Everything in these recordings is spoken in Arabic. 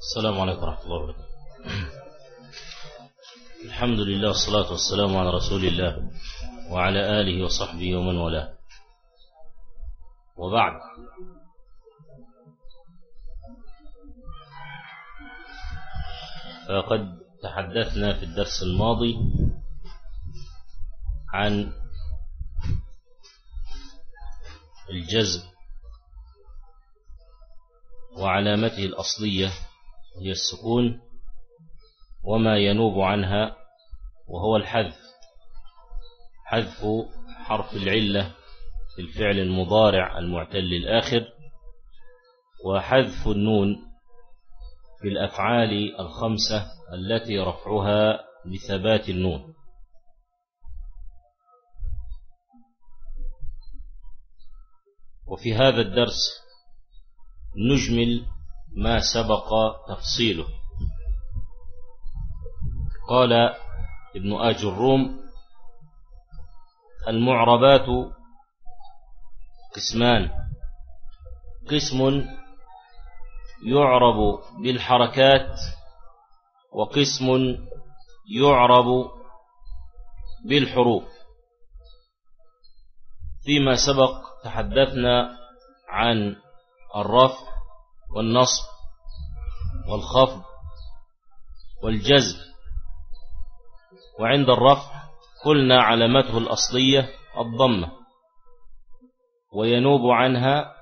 السلام عليكم ورحمة الله وبركاته. الحمد لله والصلاة والسلام على رسول الله وعلى آله وصحبه ومن والاه. وبعد. فقد تحدثنا في الدرس الماضي عن الجزم وعلامته الأصلية هي السكون وما ينوب عنها وهو الحذف. حذف حرف العلة في الفعل المضارع المعتل الآخر وحذف النون في الأفعال الخمسة التي رفعها بثبات النون. وفي هذا الدرس نجمل ما سبق تفصيله. قال ابن آج الروم المعربات قسمان. قسم يعرب بالحركات وقسم يعرب بالحروف. فيما سبق تحدثنا عن الرفع والنصب والخفض والجزم. وعند الرفع قلنا علامته الأصلية الضمة وينوب عنها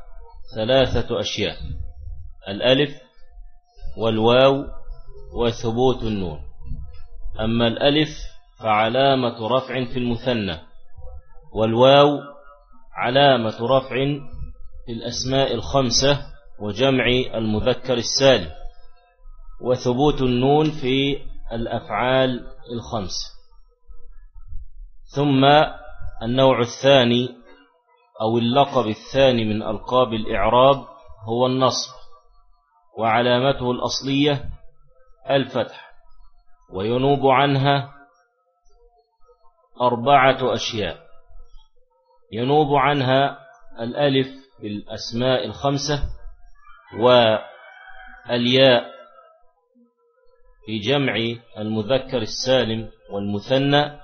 ثلاثة أشياء الألف والواو وثبوت النون. أما الألف فعلامة رفع في المثنى والواو علامة رفع في الأسماء الخمسة وجمع المذكر السالم وثبوت النون في الأفعال الخمسة ثم النوع الثاني أو اللقب الثاني من ألقاب الإعراب هو النصب وعلامته الأصلية الفتح وينوب عنها أربعة أشياء. ينوب عنها الألف بالأسماء الخمسة والياء في جمع المذكر السالم والمثنى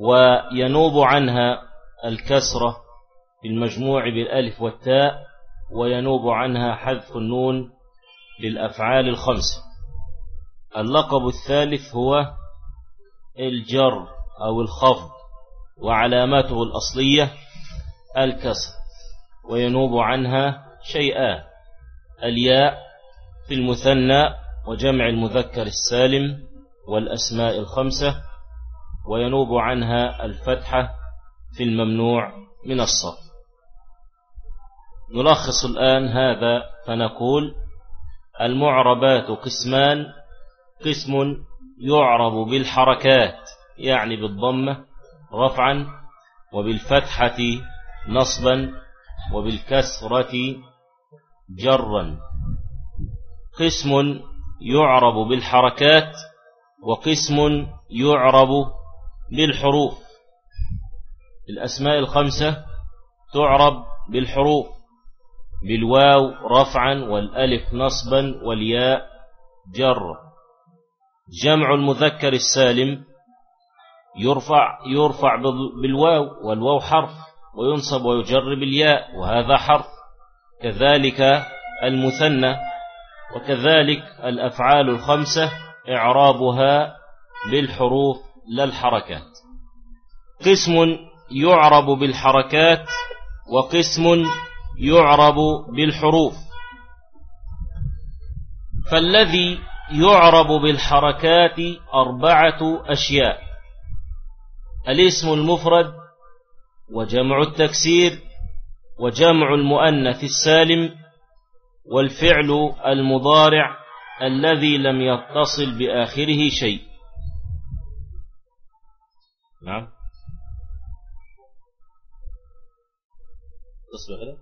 وينوب عنها الكسرة في المجموع بالألف والتاء وينوب عنها حذف النون للأفعال الخمسة. اللقب الثالث هو الجر أو الخفض وعلاماته الأصلية الكسر وينوب عنها شيئان. الياء في المثنى وجمع المذكر السالم والأسماء الخمسة وينوب عنها الفتحة في الممنوع من الصرف. نلخص الآن هذا فنقول المعربات قسمان قسم يعرب بالحركات يعني بالضمة رفعا وبالفتحة نصبا وبالكسرة جرا. قسم يعرب بالحركات وقسم يعرب بالحروف. الأسماء الخمسة تعرب بالحروف. بالواو رفعا والألف نصبا والياء جر. جمع المذكر السالم يرفع يرفع بالواو والواو حرف وينصب ويجر بالياء وهذا حرف. كذلك المثنى وكذلك الأفعال الخمسة إعرابها بالحروف لا الحركات. قسم يعرب بالحركات وقسم يعرب بالحروف. فالذي يعرب بالحركات أربعة أشياء الاسم المفرد وجمع التكسير وجمع المؤنث السالم والفعل المضارع الذي لم يتصل بآخره شيء. نعم. تصبح كده؟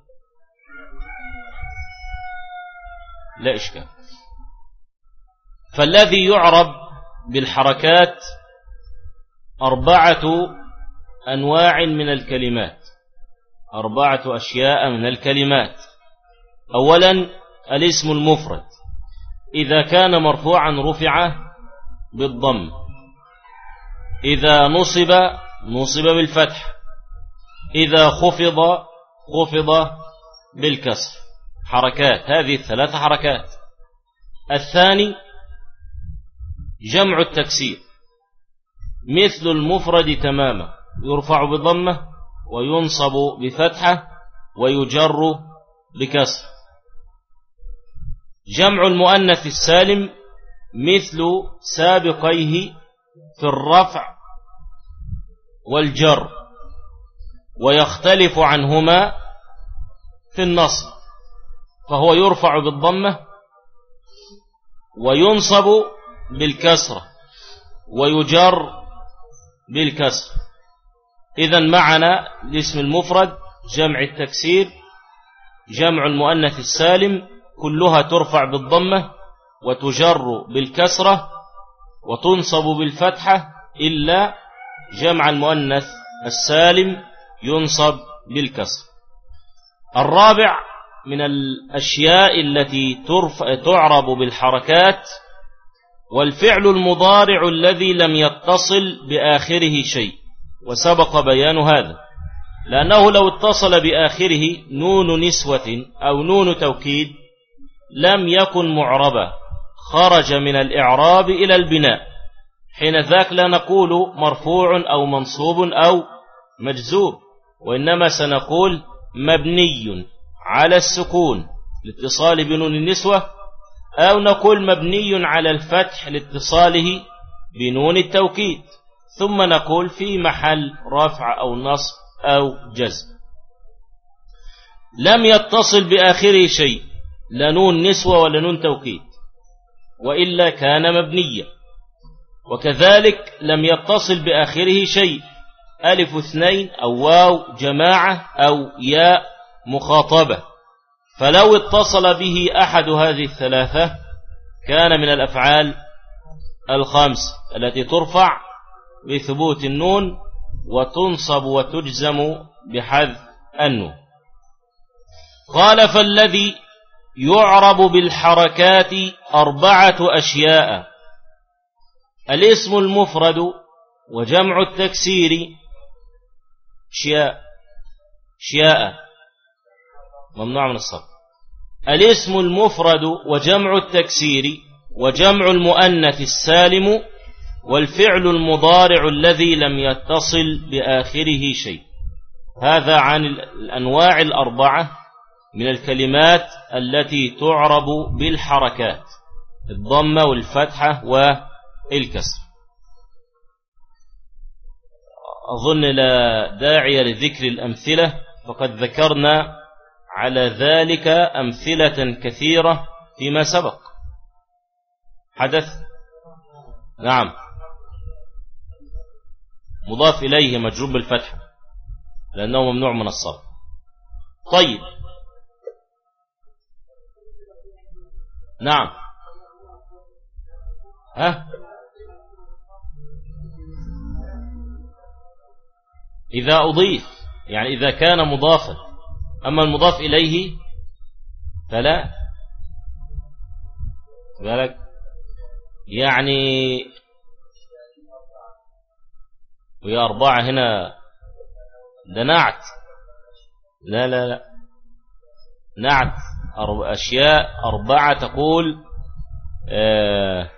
لا إشكال. فالذي يعرب بالحركات أربعة أنواع من الكلمات. أربعة أشياء من الكلمات. أولا الاسم المفرد. إذا كان مرفوعا رفع بالضم. إذا نصب نصب بالفتح. إذا خفض خفض بالكسر. حركات هذه الثلاث حركات. الثاني جمع التكسير. مثل المفرد تماما يرفع بضمة وينصب بفتحة ويجر بكسر. جمع المؤنث السالم مثل سابقيه في الرفع والجر ويختلف عنهما في النصب فهو يرفع بالضمة وينصب بالكسرة ويجر بالكسر. إذا معنا الاسم المفرد جمع التكسير جمع المؤنث السالم كلها ترفع بالضمة وتجر بالكسرة وتنصب بالفتحة إلا جمع المؤنث السالم ينصب بالكسر. الرابع من الأشياء التي تعرب بالحركات والفعل المضارع الذي لم يتصل بآخره شيء. وسبق بيان هذا لأنه لو اتصل بآخره نون نسوة أو نون توكيد لم يكن معربا خرج من الإعراب إلى البناء حين ذاك لا نقول مرفوع أو منصوب أو مجزور وإنما سنقول مبني على السكون لاتصال بنون النسوة أو نقول مبني على الفتح لاتصاله بنون التوكيد. ثم نقول في محل رفع أو نصب أو جزم. لم يتصل بآخره شيء لا نون نسوة ولا نون توكيد وإلا كان مبنيا. وكذلك لم يتصل بآخره شيء ألف اثنين أو واو جماعة أو ياء مخاطبة. فلو اتصل به أحد هذه الثلاثة كان من الأفعال الخمس التي ترفع بثبوت النون وتنصب وتجزم بحذف النون. قال فالذي يعرب بالحركات أربعة أشياء الاسم المفرد وجمع التكسير شياء شياء ممنوع من الصرف. الاسم المفرد وجمع التكسير وجمع المؤنث السالم والفعل المضارع الذي لم يتصل بآخره شيء. هذا عن الأنواع الأربعة من الكلمات التي تعرب بالحركات الضمة والفتحة والكسر. أظن لا داعي لذكر الأمثلة فقد ذكرنا على ذلك أمثلة كثيرة فيما سبق. حدث؟ نعم. مضاف إليه مجروب بالفتح لأنه ممنوع من الصرف. طيب. نعم. ها؟ إذا أضيف يعني إذا كان مضافا أما المضاف إليه فلا. بالك يعني ويا أربعة هنا ده نعت لا لا لا. نعت. أشياء أربعة تقول آه،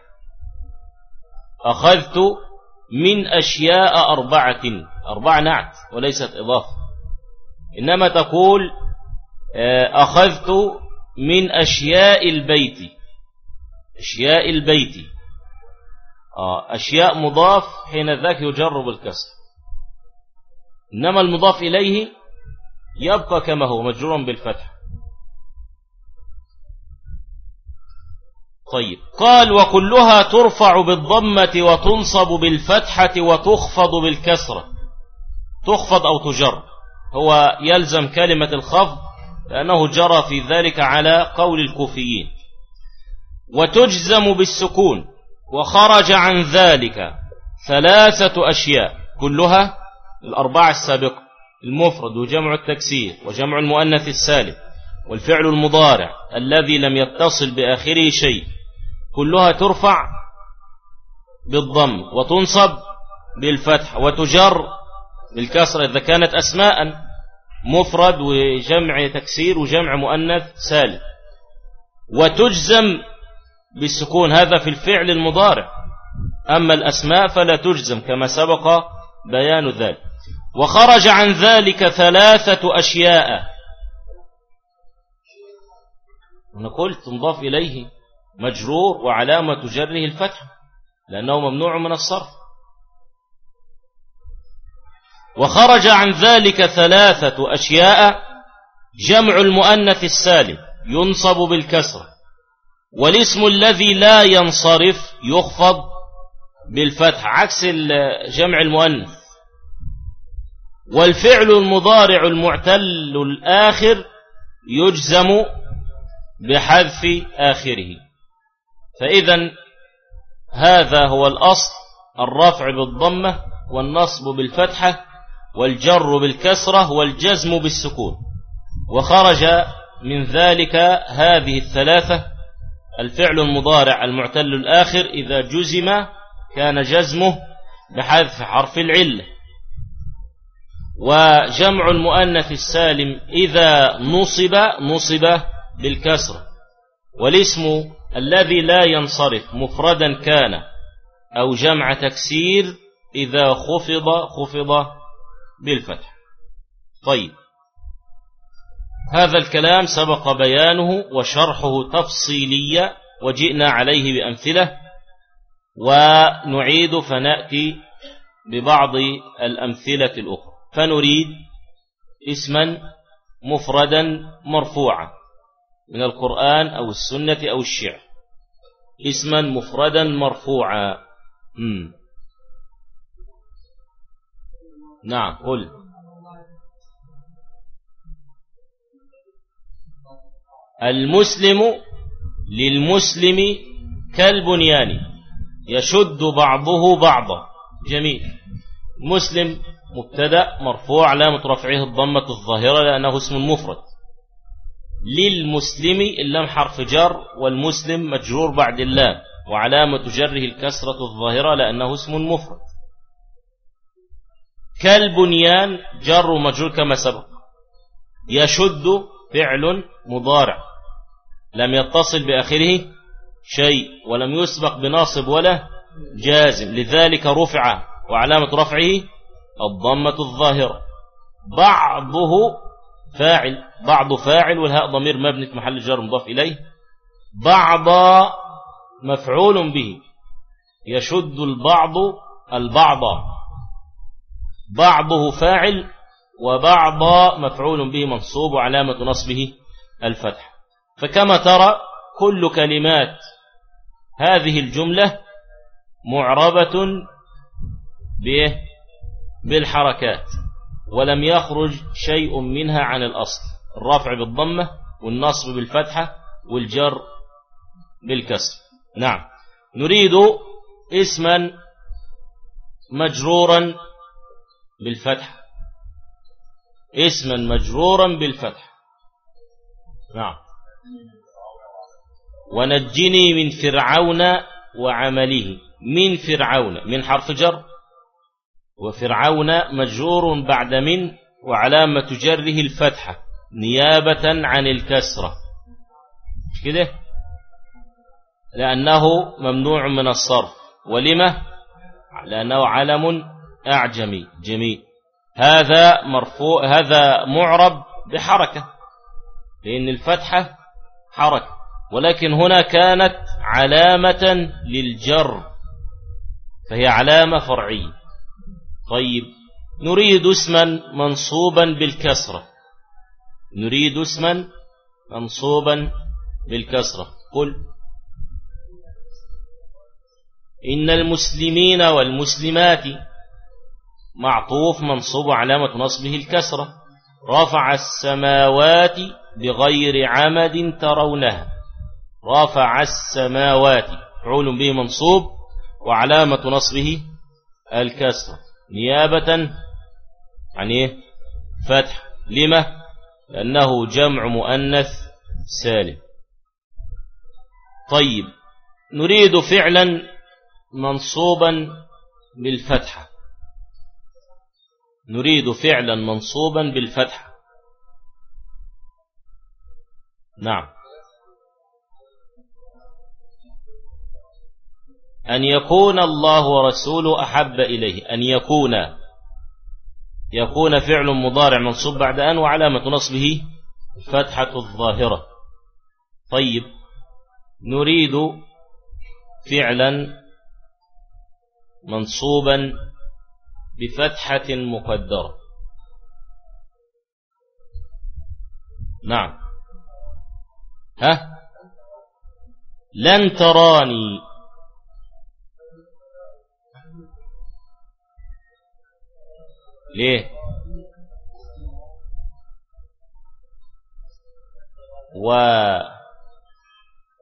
أخذت من أشياء أربعة. أربع نعت وليست إضافة. إنما تقول آه، أخذت من أشياء البيت. أشياء البيت. أشياء مضاف حين ذاك يجرب الكسر. إنما المضاف إليه يبقى كما هو مجرورا بالفتح. طيب. قال وكلها ترفع بالضمة وتنصب بالفتحة وتخفض بالكسرة. تخفض أو تجر. هو يلزم كلمة الخفض لأنه جرى في ذلك على قول الكوفيين. وتجزم بالسكون. وخرج عن ذلك ثلاثة أشياء كلها الأربعة السابقة المفرد وجمع التكسير وجمع المؤنث السالم والفعل المضارع الذي لم يتصل بآخره شيء كلها ترفع بالضم وتنصب بالفتح وتجر بالكسر إذا كانت أسماء مفرد وجمع تكسير وجمع مؤنث سالم وتجزم بالسكون هذا في الفعل المضارع. أما الأسماء فلا تجزم كما سبق بيان ذلك. وخرج عن ذلك ثلاثة أشياء. أنا قلت تنضاف إليه مجرور وعلامة جره الفتح لأنه ممنوع من الصرف. وخرج عن ذلك ثلاثة أشياء. جمع المؤنث السالم ينصب بالكسرة. والاسم الذي لا ينصرف يخفض بالفتح عكس جمع المؤنث. والفعل المضارع المعتل الآخر يجزم بحذف آخره. فإذا هذا هو الأصل الرفع بالضمة والنصب بالفتحة والجر بالكسرة والجزم بالسكون. وخرج من ذلك هذه الثلاثة الفعل المضارع المعتل الآخر إذا جزم كان جزمه بحذف حرف العلة وجمع المؤنث السالم إذا نصب نصب بالكسر. والاسم الذي لا ينصرف مفردا كان أو جمع تكسير إذا خفض خفض بالفتح. طيب. هذا الكلام سبق بيانه وشرحه تفصيليا وجئنا عليه بأمثلة ونعيد فنأتي ببعض الأمثلة الأخرى. فنريد اسما مفردا مرفوعا من القرآن أو السنة أو الشعر اسما مفردا مرفوعا. نعم قل. المسلم للمسلم كالبنيان يشد بعضه بعضا. جميل. مسلم مبتدأ مرفوع علامة رفعه الضمة الظاهرة لأنه اسم مفرد. للمسلم اللام حرف جر والمسلم مجرور بعد اللام وعلامة جره الكسرة الظاهرة لأنه اسم مفرد. كالبنيان جر ومجرور كما سبق. يشد فعل مضارع. لم يتصل بآخره شيء ولم يسبق بناصب ولا جازم. لذلك رفع وعلامة رفعه الضمة الظاهرة. بعضه فاعل بعض فاعل والهاء ضمير مبني في محل جر مضاف إليه. بعض مفعول به. يشد البعض البعض. بعضه فاعل وبعض مفعول به منصوب وعلامة نصبه الفتح. فكما ترى كل كلمات هذه الجملة معربة بالحركات ولم يخرج شيء منها عن الأصل الرفع بالضمة والنصب بالفتحة والجر بالكسر. نعم. نريد اسما مجرورا بالفتح. اسما مجرورا بالفتح. نعم. ونجني من فرعون وعمله. من فرعون. من حرف جر. وفرعون مجرور بعد من وعلامة جره الفتحة. نيابة عن الكسرة. كده؟ لأنه ممنوع من الصرف. ولما لأنه علم أعجمي. جميل. هذا مرفوع هذا معرب بحركة. لأن الفتحة حركة ولكن هنا كانت علامة للجر فهي علامة فرعية. طيب نريد اسما منصوبا بالكسرة. نريد اسما منصوبا بالكسرة. قل إن المسلمين والمسلمات معطوف منصوب علامة نصبه الكسرة. رفع السماوات بغير عمد ترونها. رفع السماوات فعول به منصوب وعلامة نصبه الكسرة نيابة عن إيه؟ فتح. لما؟ لأنه جمع مؤنث سالم. طيب نريد فعلا منصوبا بالفتحة. نريد فعلا منصوبا بالفتحة. نعم. أن يكون الله ورسوله أحب إليه. أن يكون. يكون فعل مضارع منصوب بعد أن وعلامة نصبه فتحة الظاهرة. طيب. نريد فعلا منصوبا بفتحة مقدرة. نعم. ها؟ لن تراني. ليه؟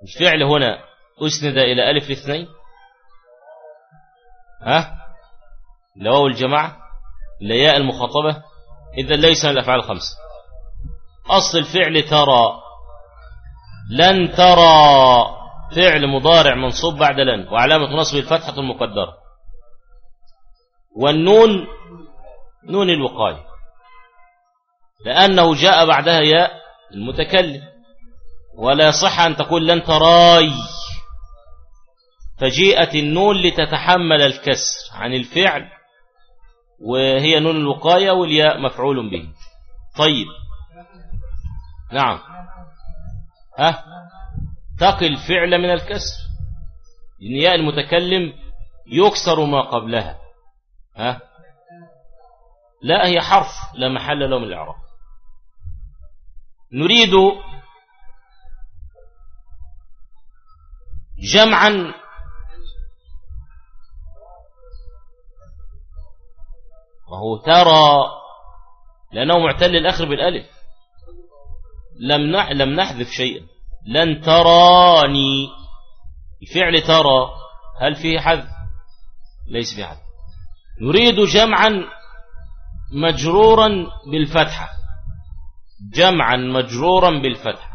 والفعل هنا. أسند إلى ألف الاثنين ها؟ لواو الجماعة. لياء المخاطبة. إذا ليس من الأفعال الخمسة أصل الفعل ترى. لن ترى فعل مضارع منصوب بعد لن وعلامة نصب الفتحة المقدرة. والنون نون الوقاية. لأنه جاء بعدها ياء المتكلم. ولا يصح أن تقول لن تراي. فجيءت النون لتتحمل الكسر عن الفعل وهي نون الوقاية والياء مفعول به. طيب. نعم. ها؟ تقي الفعل من الكسر. إن ياء المتكلم يكسر ما قبلها. ها؟ لا هي حرف لا محل له من الإعراب. نريد جمعا وهو ترى لأنه معتل الآخر بالألف. لم لم نحذف شيئا. لن تراني. الفعل ترى هل فيه حذف؟ ليس فيه حذف. نريد جمعا مجرورا بالفتحة. جمعا مجرورا بالفتحة.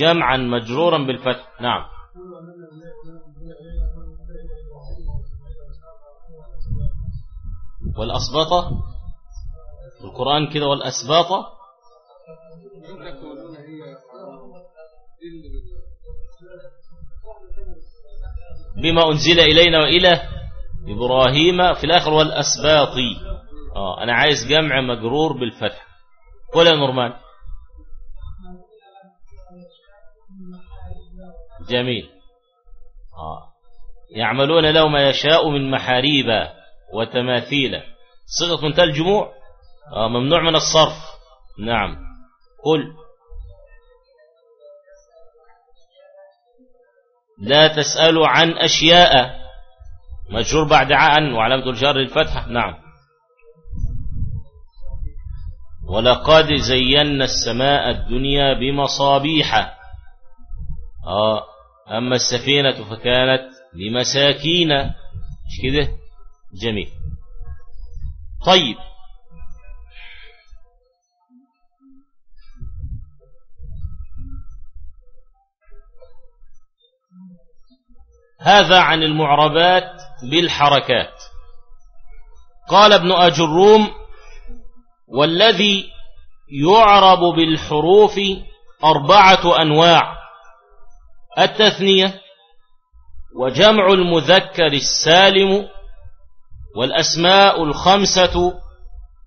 جمعا مجرورا بالفتح نعم. والأسباطة القرآن كده والأسباطة بما أنزل إلينا وإلى إبراهيم في الآخر والأسباطي آه أنا عايز جمع مجرور بالفتح. قول يا نورمان؟ جميل. آه يعملون له ما يشاء من محاريب وتماثيل صيغة منتهى الجموع؟ آه ممنوع من الصرف. نعم. قل لا تسألوا عن أشياء. مجرور بعد عن وعلامة الجر الفتحة. نعم. ولقد زينا السماء الدنيا بمصابيح. آه أما السفينة فكانت لمساكين. مش كده؟ جميل. طيب. هذا عن المعربات بالحركات. قال ابن أجروم والذي يعرب بالحروف أربعة أنواع التثنية وجمع المذكر السالم والأسماء الخمسة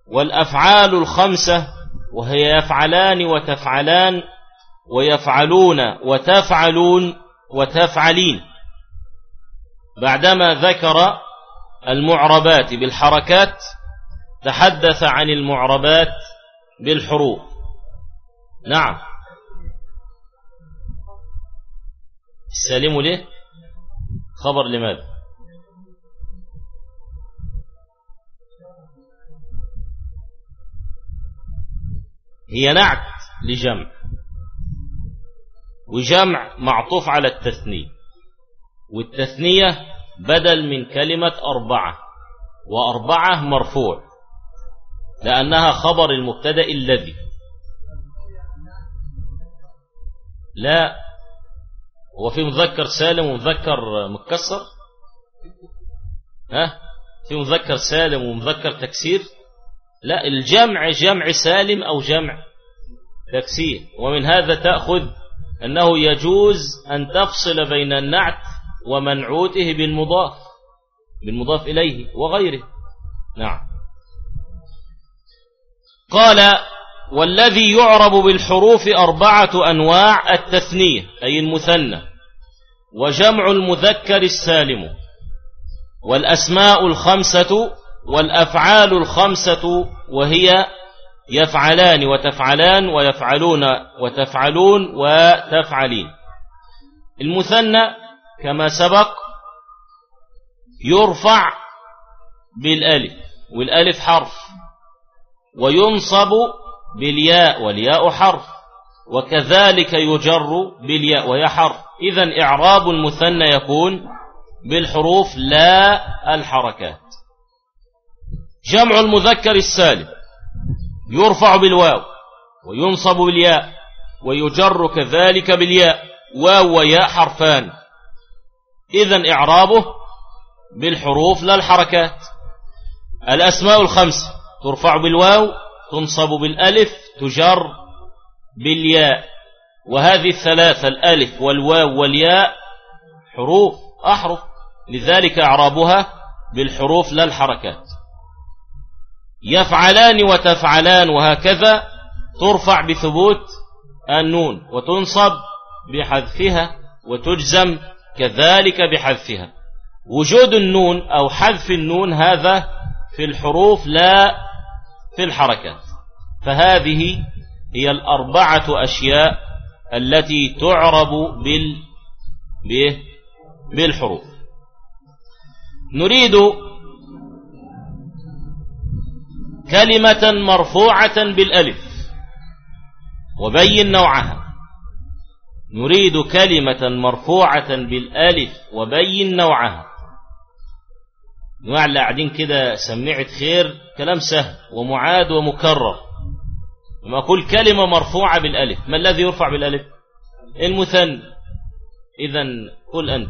والأفعال الخمسة وهي يفعلان وتفعلان ويفعلون وتفعلون وتفعلين. بعدما ذكر المعربات بالحركات تحدث عن المعربات بالحروف. نعم. السالم ليه؟ خبر لماذا؟ هي نعت لجمع وجمع معطوف على التثنية. والتثنية بدل من كلمة أربعة وأربعة مرفوع لأنها خبر المبتدأ الذي. لا هو في مذكر سالم ومذكر متكسر ها؟ في مذكر سالم ومذكر تكسير؟ لا الجمع جمع سالم أو جمع تكسير. ومن هذا تأخذ أنه يجوز أن تفصل بين النعت ومنعوته بالمضاف بالمضاف إليه وغيره. نعم. قال والذي يعرب بالحروف أربعة أنواع التثنية أي المثنى وجمع المذكر السالم والأسماء الخمسة والأفعال الخمسة وهي يفعلان وتفعلان ويفعلون وتفعلون وتفعلين. المثنى كما سبق يرفع بالألف والألف حرف وينصب بالياء والياء حرف وكذلك يجر بالياء وهي حرف. إذا إعراب المثنى يكون بالحروف لا الحركات. جمع المذكر السالم يرفع بالواو وينصب بالياء ويجر كذلك بالياء واو وياء حرفان. إذا إعرابه بالحروف لا الحركات. الأسماء الخمس ترفع بالواو تنصب بالألف تجر بالياء. وهذه الثلاثة الألف والواو والياء حروف أحرف. لذلك أعرابها بالحروف لا الحركات. يفعلان وتفعلان وهكذا ترفع بثبوت النون وتنصب بحذفها وتجزم كذلك بحذفها. وجود النون أو حذف النون هذا في الحروف لا في الحركات. فهذه هي الأربعة أشياء التي تعرب بال بالحروف. نريد كلمة مرفوعة بالألف وبين نوعها. نريد كلمة مرفوعة بالألف وبين نوعها. نوع اللي قاعدين كده سمعت خير كلام سهل ومعاد ومكرر. لما أقول كلمة مرفوعة بالألف ما الذي يرفع بالألف؟ المثنى. إذا قل أنت.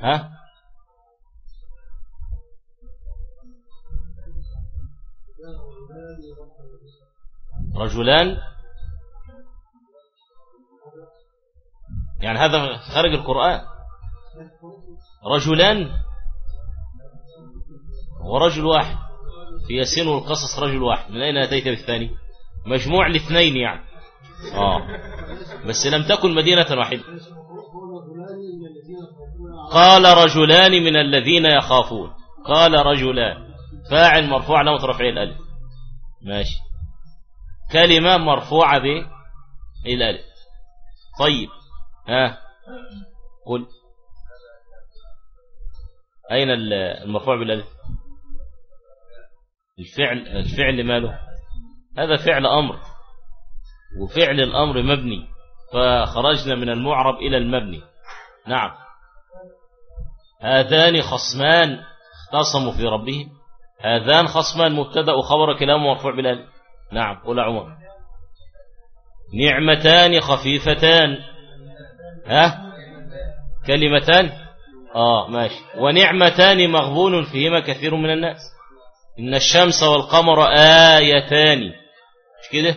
ها؟ رجلان. يعني هذا خارج القرآن. رجلان ورجل واحد. في ياسين والقصص رجل واحد. من أين أتيت بالثاني؟ مجموع الاثنين يعني. آه. بس لم تكن مدينة واحدة. قال رجلان من الذين يخافون. قال رجلان. فاعل مرفوع له رفع الألف. ماشي. كلمة مرفوعة بالالف طيب ها قل. أين المرفوع بالألف؟ الفعل الفعل ماله؟ هذا فعل أمر وفعل الأمر مبني فخرجنا من المعرب إلى المبني. نعم. هذان خصمان اختصموا في ربهم. هذان خصمان مبتدأ وخبر كلام مرفوع بالألف. نعم قول عمر. نعمتان خفيفتان. ها؟ كلمتان؟ آه ماشي. ونعمتان مغبون فيهما كثير من الناس. إن الشمس والقمر آيتان. مش كده؟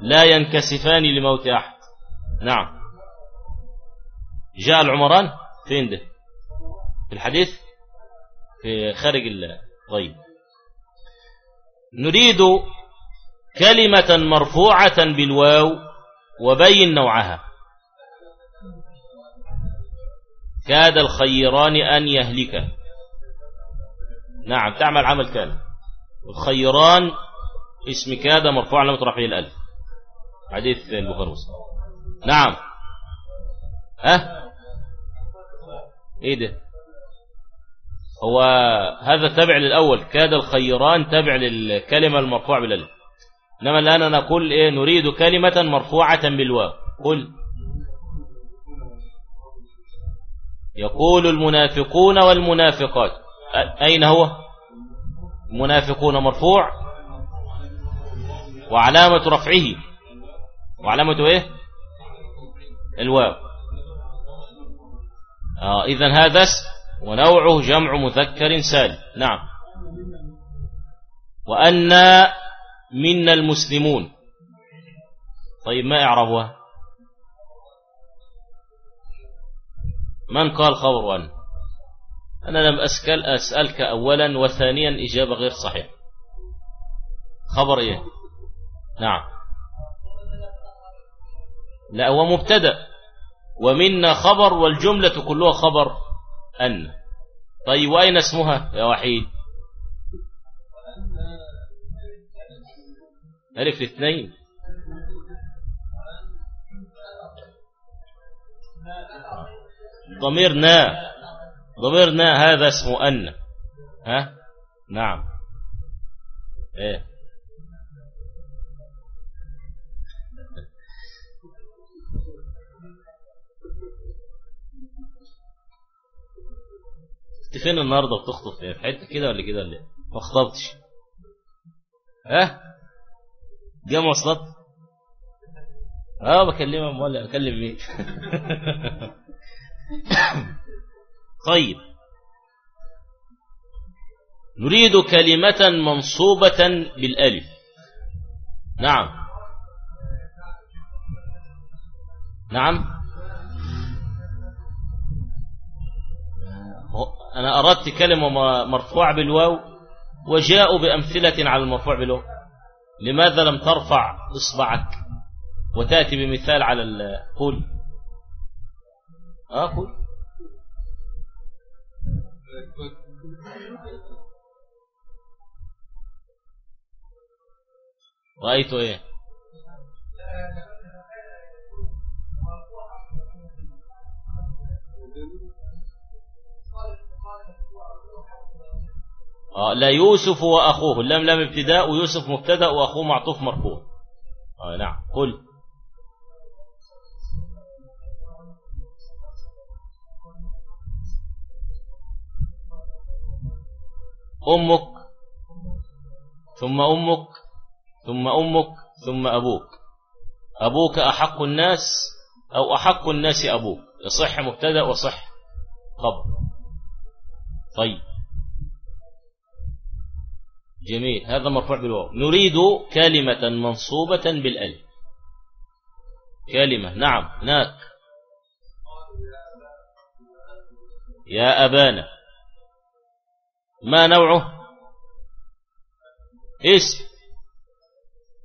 لا ينكسفان لموت أحد. نعم. جاء العمران؟ فين ده؟ في الحديث؟ في خارج طيب. نريد كلمة مرفوعة بالواو وبين نوعها. كاد الخيران أن يهلك. نعم تعمل عمل كان. الخيران اسم كاد مرفوع على مطرحه الألف. حديث البخاري نعم. ها؟ إيه ده؟ هو هذا تابع للأول. كاد الخيران تابع للكلمة المرفوع بالألف. إنما الآن نقول إيه نريد كلمة مرفوعة بالواو. قل. يقول المنافقون والمنافقات. أين هو؟ منافقون مرفوع. وعلامة رفعه. وعلامة إيه؟ الواو. آه هذا ونوعه جمع مذكر سالم. نعم. وأن منا المسلمون. طيب ما إعرابها من قال خبر وأن؟ أنا لم أسأل أسألك أولا وثانيا إجابة غير صحيحة. خبر إيه؟ نعم. لا هو مبتدأ. ومنا خبر والجملة كلها خبر أن. طيب وأين اسمها يا وحيد؟ ألف الاثنين ضميرنا. ضميرنا هذا اسمه أن. ها؟ نعم. إيه. انت فين النهارده بتخطب في حتة كده ولا كده ولا ما خطبتش. ها؟ جاي مواصلات؟ آه بكلمها ولا اكلم مين؟ طيب. نريد كلمة منصوبة بالألف. نعم. نعم. أنا أردت كلمة مرفوع بالواو وجاءوا بأمثلة على المرفوع بالواو. لماذا لم ترفع إصبعك وتأتي بمثال على القول آه قول. رأيت إيه؟ آه لا يوسف وأخوه. اللام لام ابتداء ويوسف مبتدأ وأخوه معطوف مرفوع. آه نعم. قل. أمك ثم أمك ثم أمك ثم أبوك. أبوك أحق الناس أو أحق الناس أبوك. يصح مبتدأ وصح خبر طيب. جميل. هذا مرفوع بالواو نريد كلمة منصوبة بالألف. كلمة. نعم. هناك. يا أبانا. ما نوعه؟ اسم.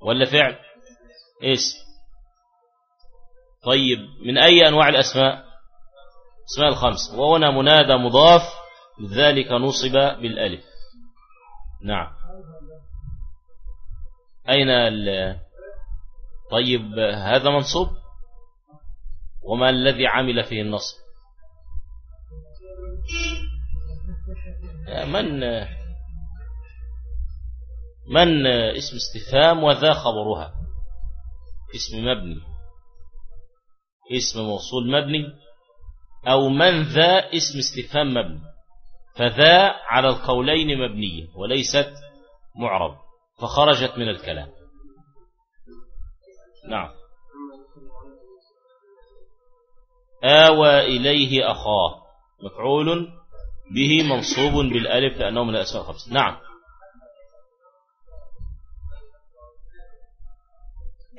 ولا فعل؟ اسم. طيب. من أي أنواع الأسماء؟ اسماء الخمس. وهنا منادى مضاف. لذلك نصب بالألف. نعم. أين ال طيب هذا منصوب؟ وما الذي عمل فيه النصب؟ من من اسم استفهام وذا خبرها؟ اسم مبني. اسم موصول مبني. أو من ذا اسم استفهام مبني. فذا على القولين مبنية وليست معرب. فخرجت من الكلام. نعم. آوى إليه أخاه. مفعول به منصوب بالألف لأنه من الأسماء الخمسة. نعم.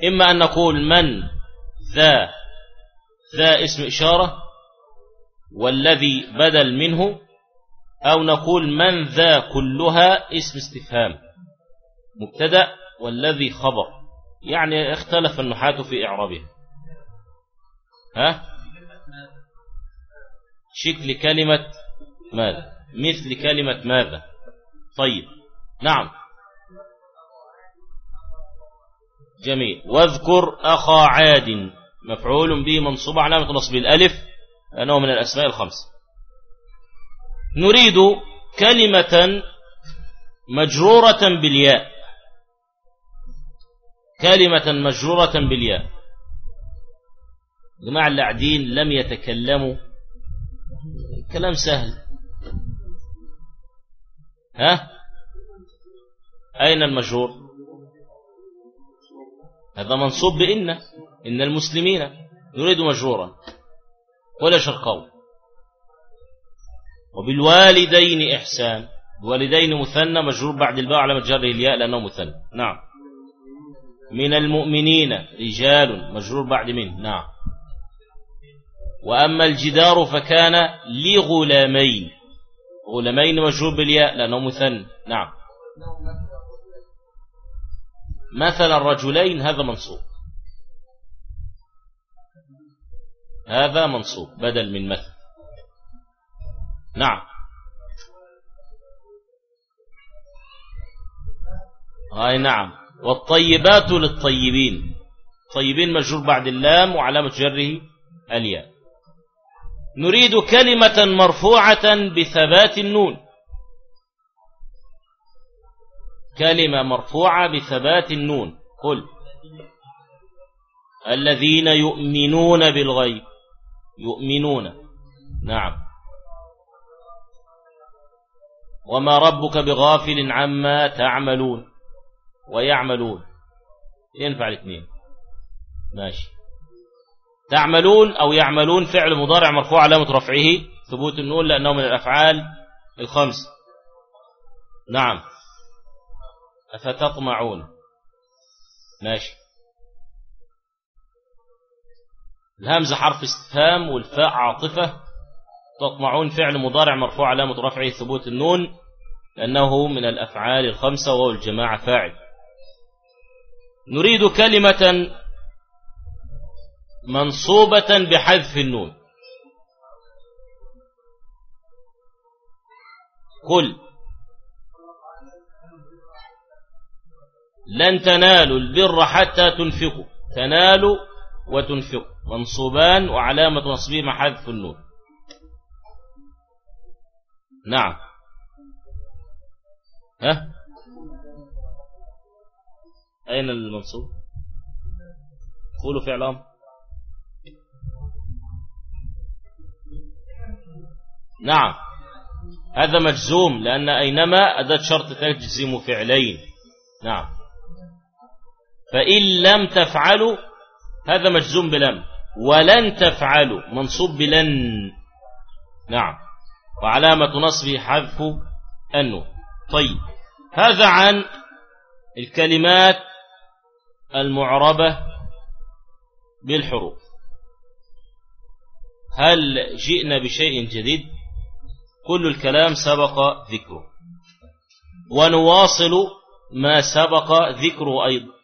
إما أن نقول من ذا ذا اسم إشارة والذي بدل منه أو نقول من ذا كلها اسم استفهام. مبتدأ والذي خبر. يعني اختلف النحاة في إعرابها. ها؟ شكل كلمة ماذا؟ مثل كلمة ماذا؟ طيب. نعم. جميل. واذكر أخا عاد. مفعول به منصوب علامة نصب الألف لأنه من الأسماء الخمس. نريد كلمة مجرورة بالياء. كلمة مجرورة بالياء. جماعة اللاعدين لم يتكلموا. كلام سهل. ها؟ أين المجرور؟ هذا منصوب بإن إن المسلمين يريد مجرورا ولا شرقاوي وبالوالدين إحسان. الوالدين مثنى مجرور بعد الباء على مجره الياء لأنه مثنى. نعم. من المؤمنين رجال مجرور بعد من نعم. وأما الجدار فكان لغلامين. غلامين مجرور بالياء لأنه مثنى نعم. مثلا رجلين هذا منصوب. هذا منصوب بدل من مثل. نعم. هاي نعم. والطيبات للطيبين. طيبين مجرور بعد اللام وعلامة جره الياء. نريد كلمة مرفوعة بثبات النون. كلمة مرفوعة بثبات النون. قل. الذين يؤمنون بالغيب. يؤمنون. نعم. وما ربك بغافل عما تعملون. ويعملون. ينفع الاثنين. ماشي. تعملون أو يعملون فعل مضارع مرفوع علامة رفعه ثبوت النون لأنه من الأفعال الخمس. نعم. أفتطمعون. ماشي. الهمزة حرف استفهام والفاء عاطفة. تطمعون فعل مضارع مرفوع علامة رفعه ثبوت النون لأنه من الأفعال الخمسة وهو الجماعة فاعل. نريد كلمة منصوبة بحذف النون. قل. لن تنالوا البر حتى تنفقوا. تنالوا وتنفقوا. منصوبان وعلامة نصبهما حذف النون. نعم. ها؟ أين المنصوب؟ قولوا فعل أمر نعم. هذا مجزوم لأن أينما أداة شرط تجزم فعلين. نعم. فإن لم تفعلوا هذا مجزوم بلم. ولن تفعلوا منصوب بلن. نعم. وعلامة نصبه حذف أنه طيب. هذا عن الكلمات المعربة بالحروف. هل جئنا بشيء جديد؟ كل الكلام سبق ذكره. ونواصل ما سبق ذكره أيضا.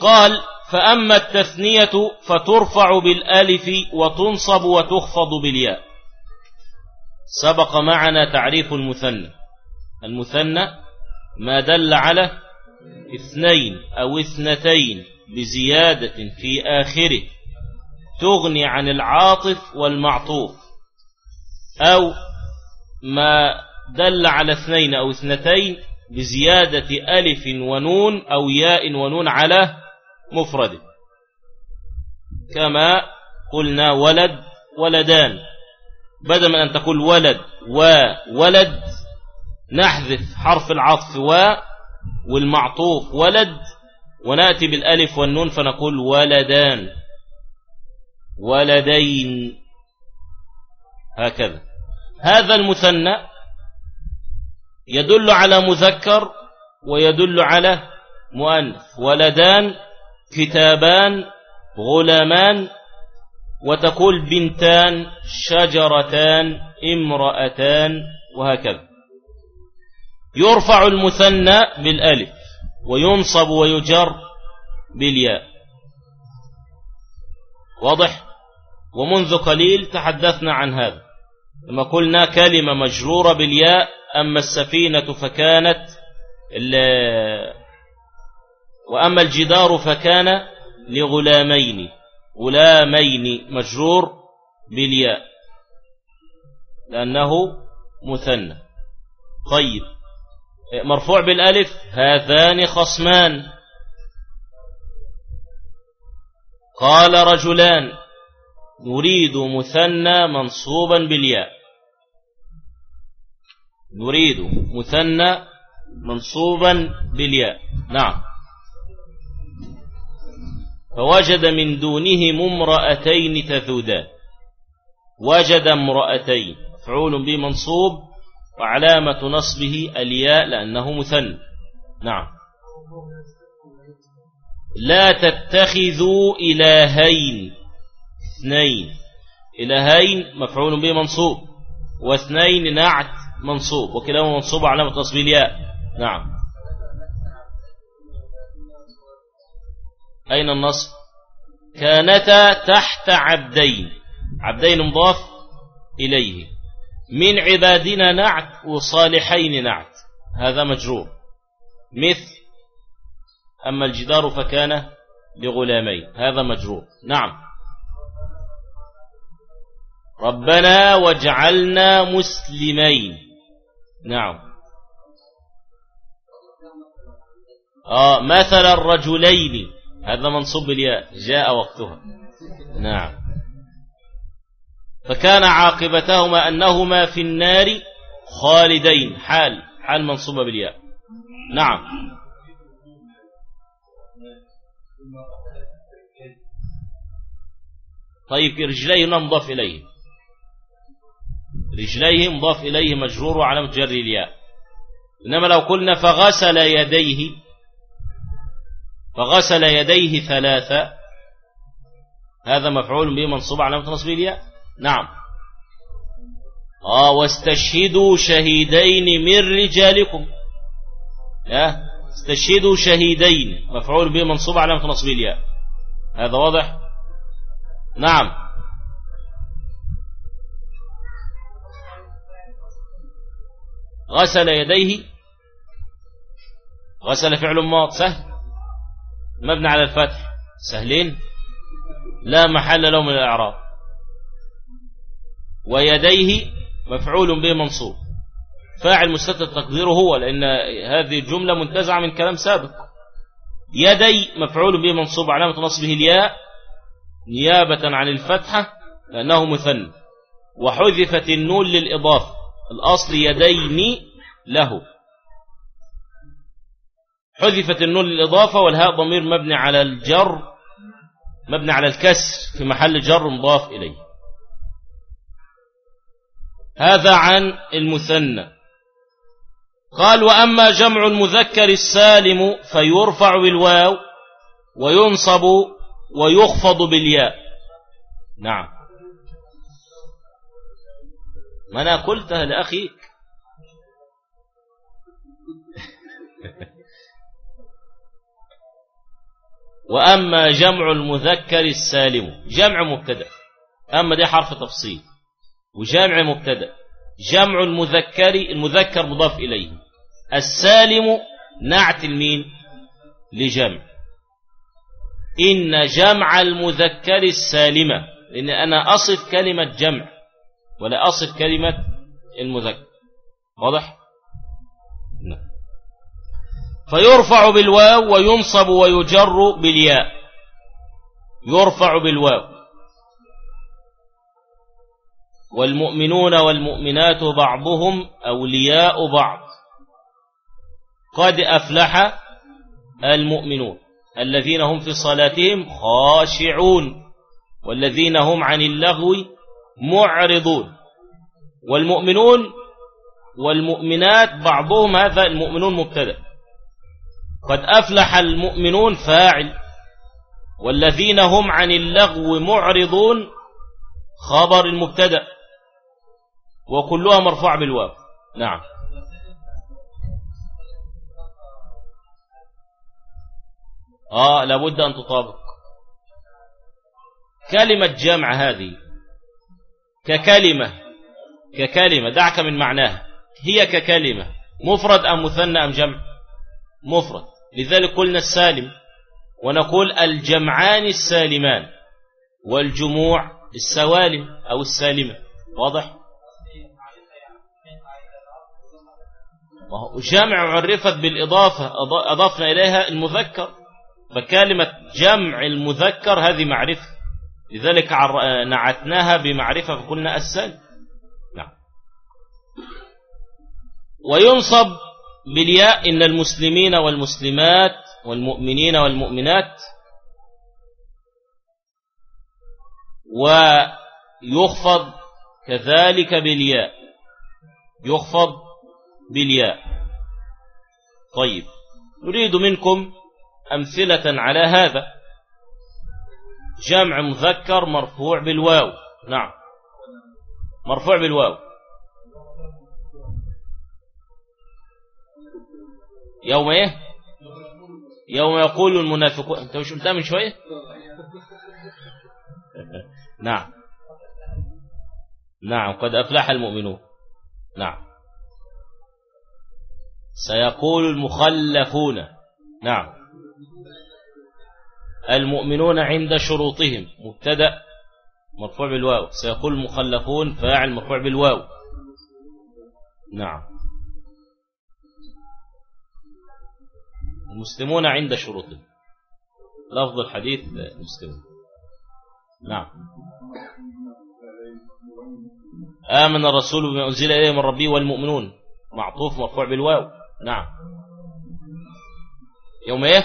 قال فأما التثنية فترفع بالألف وتنصب وتخفض بالياء. سبق معنا تعريف المثنى. المثنى ما دل على اثنين أو اثنتين بزيادة في آخره تغني عن العاطف والمعطوف أو ما دل على اثنين أو اثنتين بزيادة ألف ونون أو ياء ونون على مفرد. كما قلنا ولد ولدان. بدل من أن تقول ولد وولد نحذف حرف العطف و والمعطوف ولد ونأتي بالألف والنون فنقول ولدان. ولدين. هكذا. هذا المثنى يدل على مذكر ويدل على مؤنث ولدان كتابان غلامان وتقول بنتان شجرتان امرأتان وهكذا. يرفع المثنى بالألف وينصب ويجر بالياء. واضح؟ ومنذ قليل تحدثنا عن هذا. لما قلنا كلمة مجرورة بالياء أما السفينة فكانت وأما الجدار فكان لغلامين. غلامين مجرور بالياء. لأنه مثنى. طيب. مرفوع بالالف هذان خصمان. قال رجلان نريد مثنى منصوبا بالياء. نريد مثنى منصوبا بالياء. نعم. فوجد من دونهم امرأتين تذودان وجد امرأتين مفعول به منصوب وعلامة نصبه الياء لأنه مثنى. نعم. لا تتخذوا إلهين. اثنين. إلهين مفعول به منصوب. واثنين نعت منصوب. وكلاهما منصوب علامة نصب الياء. نعم. أين النصب؟ كانتا تحت عبدين. عبدين مضاف إليه. من عبادنا نعت وصالحين نعت. هذا مجرور. مثل أما الجدار فكان لغلامين. هذا مجرور. نعم. ربنا واجعلنا مسلمين. نعم. آه مثل الرجلين. هذا منصوب بالياء جاء وقتها. نعم. فكان عاقبتهما أنهما في النار خالدين. حال حال منصوبة بالياء. نعم. طيب رجليه مضاف إليه. رجليه مضاف إليه مجرور وعلامة جر الياء. إنما لو قلنا فغسل يديه فغسل يديه ثلاثة هذا مفعول به منصوب علامة نصب الياء. نعم. آه واستشهدوا شهيدين من رجالكم. يا استشهدوا شهيدين. مفعول به منصوب علامة نصب الياء. هذا واضح؟ نعم. غسل يديه. غسل فعل ماض. سهل. مبني على الفتح. سهلين. لا محل له من الإعراب ويديه مفعول به منصوب. فاعل مستتر تقديره هو لأن هذه الجملة منتزعة من كلام سابق. يدي مفعول به منصوب علامة نصبه الياء نيابة عن الفتحة لأنه مثنى. وحذفت النون للإضافة. الأصل يدين له. حذفت النون للإضافة والهاء ضمير مبني على الجر مبني على الكسر في محل جر مضاف إليه. هذا عن المثنى. قال وأما جمع المذكر السالم فيرفع بالواو وينصب ويخفض بالياء. نعم. ما أنا قلتها لأخيك وأما جمع المذكر السالم جمع مبتدأ. أما دي حرف تفصيل. وجمع مبتدا جمع المذكر المذكر مضاف إليه. السالم نعت المين لجمع إن جمع المذكر السالمة لأن أنا أصف كلمة جمع ولا أصف كلمة المذكر. واضح؟ نعم. فيرفع بالواو وينصب ويجر بالياء. يرفع بالواو. والمؤمنون والمؤمنات بعضهم أولياء بعض. قد أفلح المؤمنون. الذين هم في صلاتهم خاشعون. والذين هم عن اللغو معرضون. والمؤمنون والمؤمنات بعضهم هذا المؤمنون مبتدأ. قد أفلح المؤمنون فاعل. والذين هم عن اللغو معرضون خبر المبتدأ. وكلها مرفوع بالواو. نعم. آه لابد أن تطابق. كلمة جمع هذه ككلمة ككلمة دعك من معناها. هي ككلمة مفرد أم مثنى أم جمع؟ مفرد. لذلك قلنا السالم ونقول الجمعان السالمان والجموع السوالم أو السالمة. واضح؟ جمع عرفت بالإضافة أضفنا إليها المذكر. فكلمة جمع المذكر هذه معرفة. لذلك نعتناها بمعرفة فقلنا السالم نعم. وينصب بالياء إن المسلمين والمسلمات والمؤمنين والمؤمنات. ويخفض كذلك بالياء. يخفض بالياء. طيب نريد منكم أمثلة على هذا. جمع مذكر مرفوع بالواو. نعم. مرفوع بالواو. يوم إيه؟ يوم يقول المنافقون أنت مش قلتها من شوية؟ نعم. نعم قد أفلح المؤمنون. نعم. سيقول المخلفون نعم. المؤمنون عند شروطهم مبتدأ مرفوع بالواو سيقول المخلفون فاعل مرفوع بالواو. نعم. المسلمون عند شروطهم. لفظ الحديث مسلم. نعم. آمن الرسول بما أنزل إليه من ربه والمؤمنون معطوف مرفوع بالواو. نعم. يوم إيه؟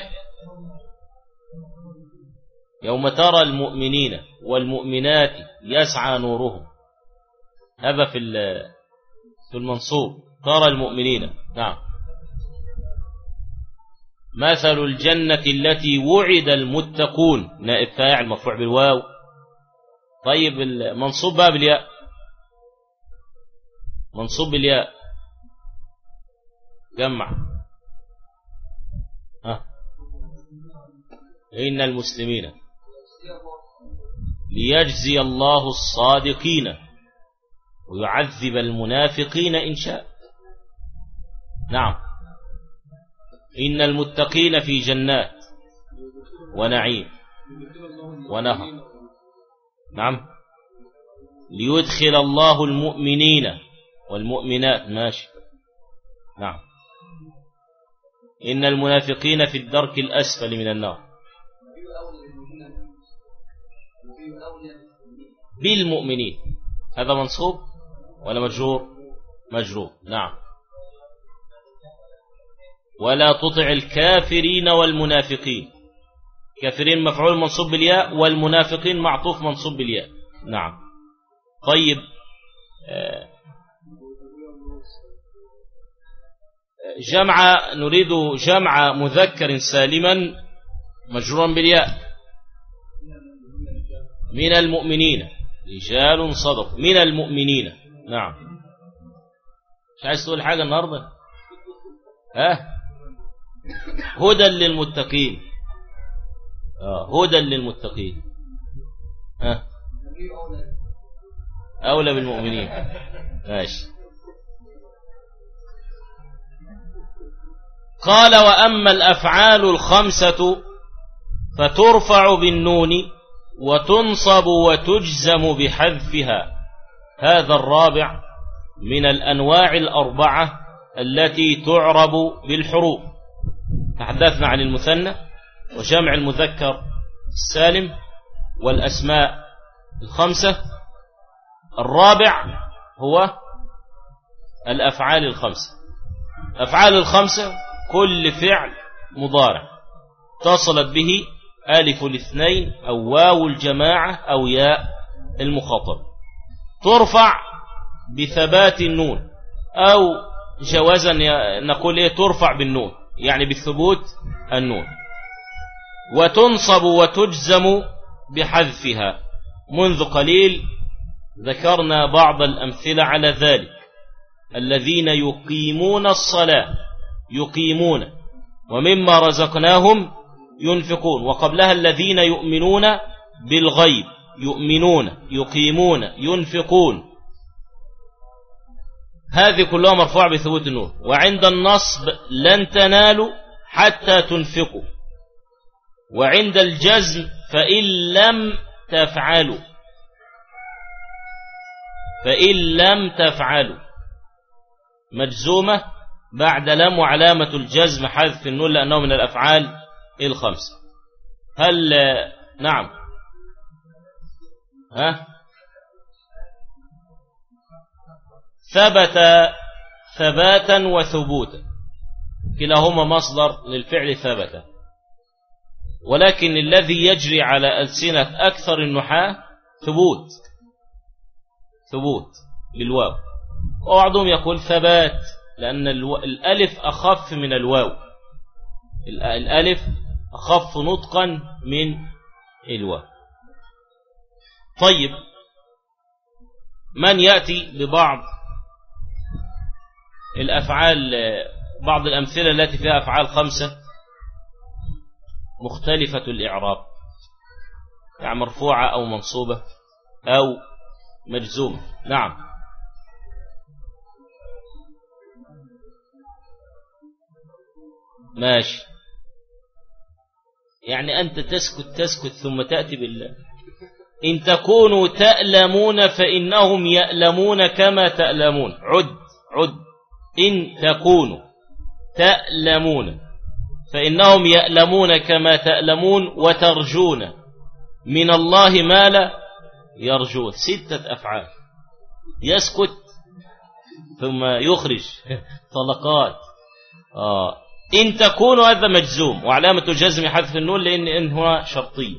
يوم ترى المؤمنين والمؤمنات يسعى نورهم. هذا في في المنصوب. ترى المؤمنين. نعم. مثل الجنة التي وعد المتقون. نائب فاعل مرفوع بالواو. طيب المنصوب بقى بالياء منصوب بالياء. جمع. ها. إن المسلمين ليجزي الله الصادقين ويعذب المنافقين إن شاء. نعم. إن المتقين في جنات ونعيم ونهر. نعم. ليدخل الله المؤمنين والمؤمنات. ماشي. نعم. إن المنافقين في الدرك الأسفل من النار. بالمؤمنين. هذا منصوب ولا مجرور؟ مجرور. نعم. ولا تطع الكافرين والمنافقين. كافرين مفعول منصوب بالياء والمنافقين معطوف منصوب بالياء. نعم. طيب آه، جمع نريد جمع مذكر سالما مجرورا بالياء. من المؤمنين. رجال صدق. من المؤمنين. نعم. مش عايز تقول حاجة النهاردة؟ ها؟ هدى للمتقين. آه هدى للمتقين. ها؟ أولى بالمؤمنين. ماشي. قال وأما الأفعال الخمسة فترفع بالنون وتنصب وتجزم بحذفها. هذا الرابع من الأنواع الأربعة التي تعرب بالحروف. تحدثنا عن المثنى وجمع المذكر السالم والأسماء الخمسة. الرابع هو الأفعال الخمسة. أفعال الخمسة كل فعل مضارع. اتصلت به ألف الاثنين أو واو الجماعة أو ياء المخاطب. ترفع بثبات النون أو جوازا نقول إيه ترفع بالنون يعني بالثبوت النون. وتنصب وتجزم بحذفها. منذ قليل ذكرنا بعض الأمثلة على ذلك. الذين يقيمون الصلاة يقيمون ومما رزقناهم ينفقون وقبلها الذين يؤمنون بالغيب يؤمنون يقيمون ينفقون. هذه كلها مرفوعة بثبوت النور. وعند النصب لن تنالوا حتى تنفقوا. وعند الجزم فإن لم تفعلوا. فإن لم تفعلوا. مجزومة؟ بعد لم وعلامة الجزم حذف النون لأنه من الأفعال الخمسة هل نعم. ها؟ ثبت ثباتا وثبوتا. كلاهما مصدر للفعل ثبتا ولكن الذي يجري على ألسنة أكثر النحاة ثبوت. ثبوت بالواو وبعضهم يقول ثبات. لأن الألف أخف من الواو. الألف أخف نطقا من الواو. طيب من يأتي ببعض الأفعال بعض الأمثلة التي فيها أفعال خمسة؟ مختلفة الإعراب يعني مرفوعة أو منصوبة أو مجزومة. نعم. ماشي. يعني أنت تسكت تسكت ثم تأتي بالله. إن تكونوا تألمون فإنهم يألمون كما تألمون. عد عد. إن تكونوا تألمون فإنهم يألمون كما تألمون وترجون. من الله ما لا يرجون. ستة أفعال. يسكت ثم يخرج. طلقات. آه. إن تكون هذا مجزوم وعلامة الجزم حذف النون لأن إن هو شرطي.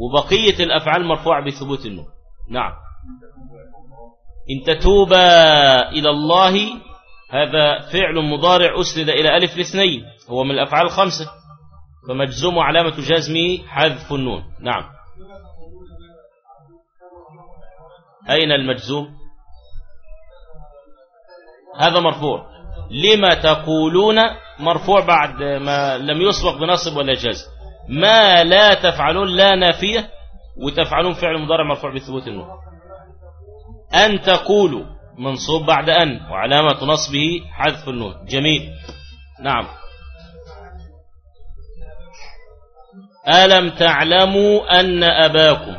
وبقية الأفعال مرفوع بثبوت النون. نعم. إن تتوبا إلى الله هذا فعل مضارع أسند إلى ألف الاثنين هو من الأفعال الخمسة. فمجزوم علامة جزمه حذف النون. نعم. أين المجزوم؟ هذا مرفوع. لما تقولون مرفوع بعد ما لم يسبق بنصب ولا جزم. ما لا تفعلون لا نافية وتفعلون فعل مضارع مرفوع بثبوت النون. أن تقولوا منصوب بعد أن وعلامة نصبه حذف النون. جميل. نعم. ألم تعلموا أن أباكم؟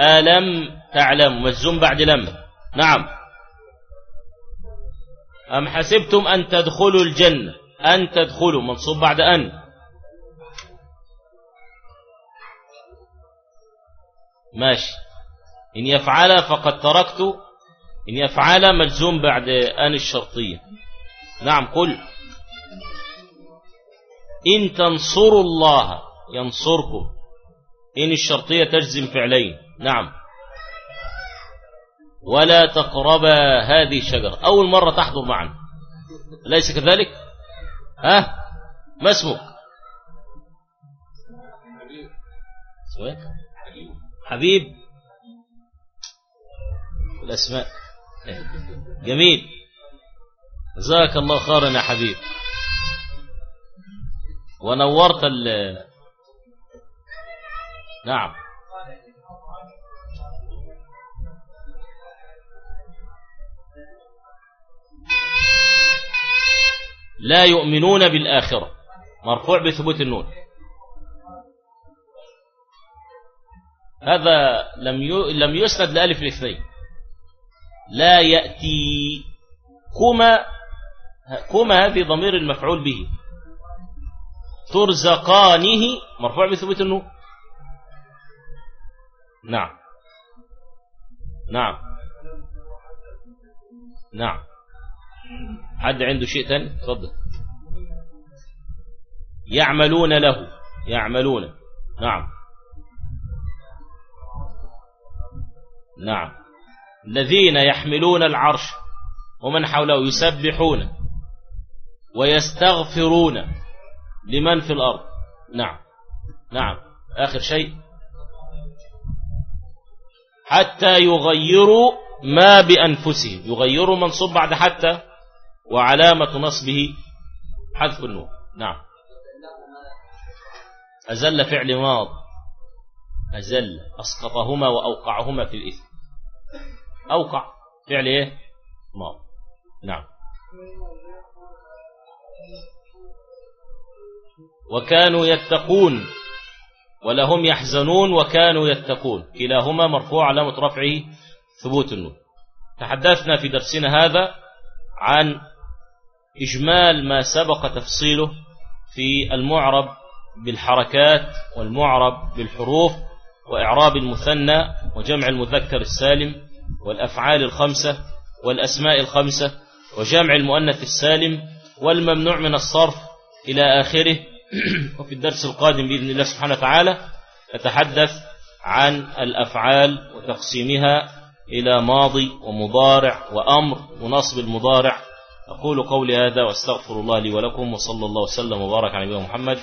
ألم تعلموا؟ مجزوم بعد لم. نعم. أم حسبتم أن تدخلوا الجنة؟ أن تدخلوا منصوب بعد أن. ماشي. إن يفعل فقد تركت. إن يفعل مجزوم بعد أن الشرطية. نعم قل. إن تنصروا الله ينصركم. إن الشرطية تجزم فعلين. نعم. ولا تقربا هذه الشجرة. أول مرة تحضر معنا أليس كذلك؟ ها؟ ما اسمك؟ حبيب. الأسماء. جميل. جزاك الله خيرا يا حبيب. ونورت ال نعم. لا يؤمنون بالآخرة. مرفوع بثبوت النون. هذا لم لم يسند لألف الاثنين. لا يأتي كما كما هذه ضمير المفعول به. ترزقانه. مرفوع بثبوت النون. نعم. نعم. نعم. حد عنده شيء ثاني تفضل يعملون له. يعملون. نعم. نعم. الذين يحملون العرش ومن حوله يسبحون ويستغفرون لمن في الأرض. نعم. نعم. آخر شيء. حتى يغيروا ما بأنفسهم. يغيروا منصوب بعد حتى وعلامة نصبه حذف النون. نعم. أزل فعل ماض. أزل. أسقطهما وأوقعهما في الإثم. أوقع. فعل إيه؟ ماض. نعم. وكانوا يتقون. ولهم يحزنون وكانوا يتقون. كلاهما مرفوع علامة رفعه ثبوت النون. تحدثنا في درسنا هذا عن إجمال ما سبق تفصيله في المعرب بالحركات والمعرب بالحروف وإعراب المثنى وجمع المذكر السالم والأفعال الخمسة والأسماء الخمسة وجمع المؤنث السالم والممنوع من الصرف إلى آخره. وفي الدرس القادم بإذن الله سبحانه وتعالى نتحدث عن الأفعال وتقسيمها إلى ماضي ومضارع وأمر ونصب المضارع أقول قولي هذا وأستغفر الله لي ولكم وصلى الله وسلم وبارك على نبينا محمد.